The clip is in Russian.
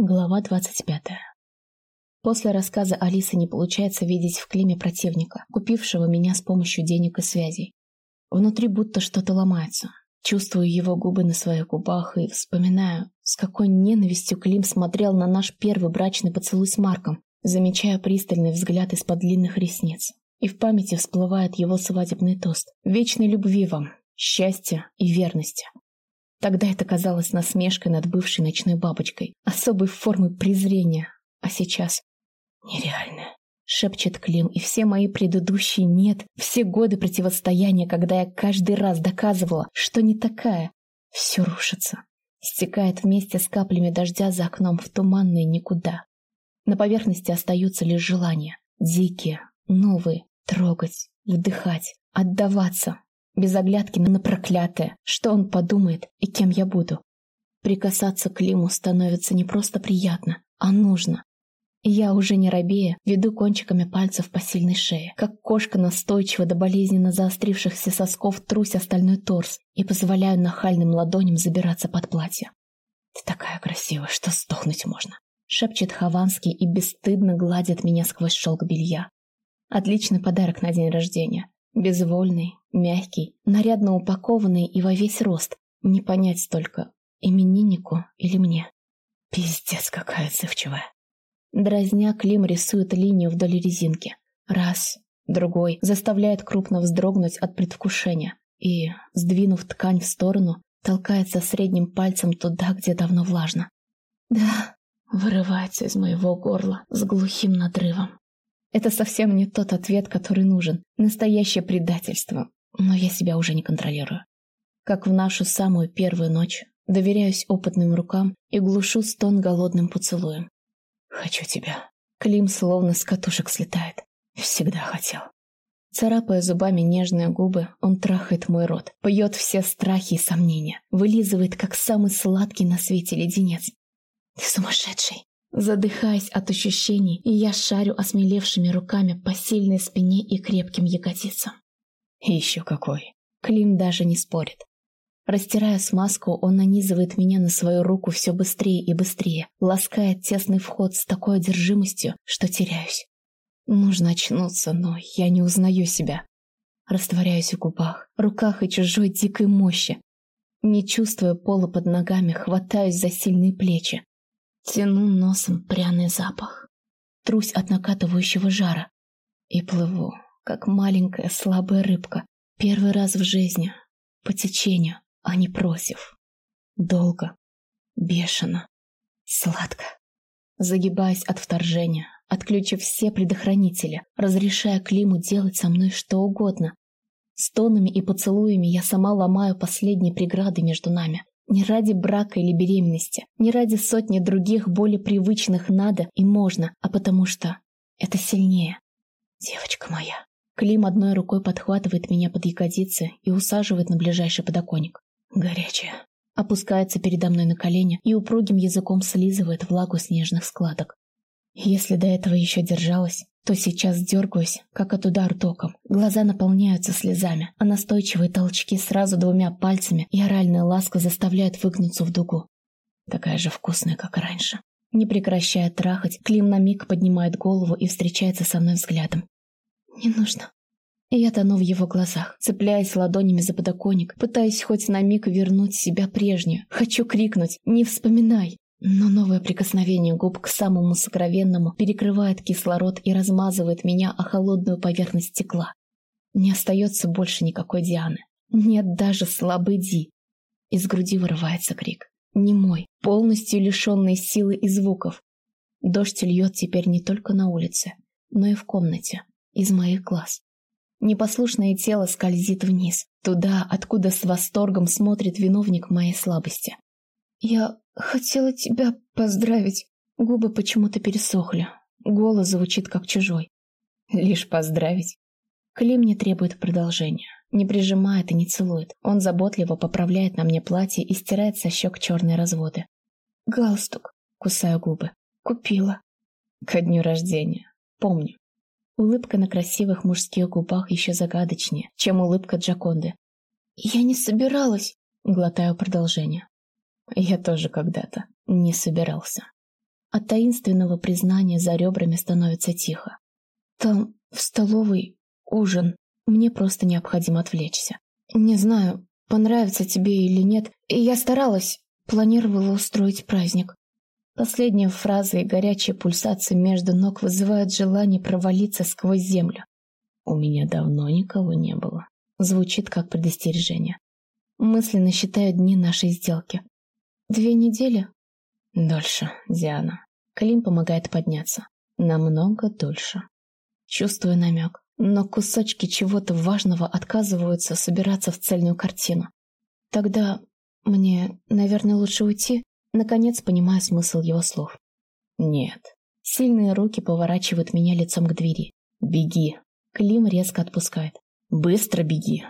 Глава 25. После рассказа Алисы не получается видеть в Климе противника, купившего меня с помощью денег и связей. Внутри будто что-то ломается. Чувствую его губы на своих губах и вспоминаю, с какой ненавистью Клим смотрел на наш первый брачный поцелуй с Марком, замечая пристальный взгляд из-под длинных ресниц. И в памяти всплывает его свадебный тост. «Вечной любви вам, счастья и верности». Тогда это казалось насмешкой над бывшей ночной бабочкой, особой формой презрения. А сейчас нереально. Шепчет Клим, и все мои предыдущие «нет», все годы противостояния, когда я каждый раз доказывала, что не такая, все рушится. Стекает вместе с каплями дождя за окном в туманное никуда. На поверхности остаются лишь желания. Дикие, новые, трогать, вдыхать, отдаваться, без оглядки на проклятое, что он подумает и кем я буду. Прикасаться к Лиму становится не просто приятно, а нужно. Я уже не робея, веду кончиками пальцев по сильной шее, как кошка настойчиво до болезненно заострившихся сосков трусь остальной торс и позволяю нахальным ладоням забираться под платье. «Ты такая красивая, что сдохнуть можно», — шепчет Хованский и бесстыдно гладит меня сквозь шелк белья. Отличный подарок на день рождения. Безвольный, мягкий, нарядно упакованный и во весь рост. Не понять только, имениннику или мне. Пиздец, какая отзывчивая. Дразня, Клим рисует линию вдоль резинки. Раз, другой, заставляет крупно вздрогнуть от предвкушения. И, сдвинув ткань в сторону, толкается средним пальцем туда, где давно влажно. Да, вырывается из моего горла с глухим надрывом. Это совсем не тот ответ, который нужен. Настоящее предательство. Но я себя уже не контролирую. Как в нашу самую первую ночь, доверяюсь опытным рукам и глушу стон голодным поцелуем. «Хочу тебя». Клим словно с катушек слетает. Всегда хотел. Царапая зубами нежные губы, он трахает мой рот, пьет все страхи и сомнения, вылизывает, как самый сладкий на свете леденец. «Ты сумасшедший!» Задыхаясь от ощущений, я шарю осмелевшими руками по сильной спине и крепким ягодицам. еще какой. Клим даже не спорит. Растирая смазку, он нанизывает меня на свою руку все быстрее и быстрее, ласкает тесный вход с такой одержимостью, что теряюсь. Нужно очнуться, но я не узнаю себя. Растворяюсь в губах, руках и чужой дикой мощи. Не чувствуя пола под ногами, хватаюсь за сильные плечи. Тяну носом пряный запах. Трусь от накатывающего жара. И плыву, как маленькая слабая рыбка. Первый раз в жизни. По течению, а не просив. Долго. Бешено. Сладко. Загибаясь от вторжения, отключив все предохранители, разрешая Климу делать со мной что угодно. Стонами и поцелуями я сама ломаю последние преграды между нами. Не ради брака или беременности, не ради сотни других более привычных надо и можно, а потому что это сильнее. Девочка моя. Клим одной рукой подхватывает меня под ягодицы и усаживает на ближайший подоконник. Горячая. Опускается передо мной на колени и упругим языком слизывает влагу снежных складок. Если до этого еще держалась, то сейчас дергаюсь, как от удара током. Глаза наполняются слезами, а настойчивые толчки сразу двумя пальцами и оральная ласка заставляют выгнуться в дугу. Такая же вкусная, как раньше. Не прекращая трахать, Клим на миг поднимает голову и встречается со мной взглядом. «Не нужно». Я тону в его глазах, цепляясь ладонями за подоконник, пытаясь хоть на миг вернуть себя прежнюю. Хочу крикнуть «Не вспоминай!» Но новое прикосновение губ к самому сокровенному перекрывает кислород и размазывает меня о холодную поверхность стекла. Не остается больше никакой Дианы. Нет даже слабый Ди. Из груди вырывается крик. Не мой, полностью лишенный силы и звуков. Дождь льет теперь не только на улице, но и в комнате, из моих глаз. Непослушное тело скользит вниз, туда, откуда с восторгом смотрит виновник моей слабости. Я хотела тебя поздравить. Губы почему-то пересохли. Голос звучит как чужой. Лишь поздравить. Клим не требует продолжения. Не прижимает и не целует. Он заботливо поправляет на мне платье и стирает со щек черные разводы. Галстук. Кусаю губы. Купила. Ко дню рождения. Помню. Улыбка на красивых мужских губах еще загадочнее, чем улыбка Джаконды. «Я не собиралась», — глотаю продолжение. Я тоже когда-то не собирался. От таинственного признания за ребрами становится тихо. Там, в столовой, ужин. Мне просто необходимо отвлечься. Не знаю, понравится тебе или нет. И я старалась, планировала устроить праздник. Последняя фраза и горячая пульсация между ног вызывают желание провалиться сквозь землю. У меня давно никого не было. Звучит как предостережение. Мысленно считаю дни нашей сделки. Две недели? Дольше, Диана. Клим помогает подняться. Намного дольше. Чувствую намек, но кусочки чего-то важного отказываются собираться в цельную картину. Тогда мне, наверное, лучше уйти. Наконец понимаю смысл его слов. Нет. Сильные руки поворачивают меня лицом к двери. Беги. Клим резко отпускает. Быстро беги.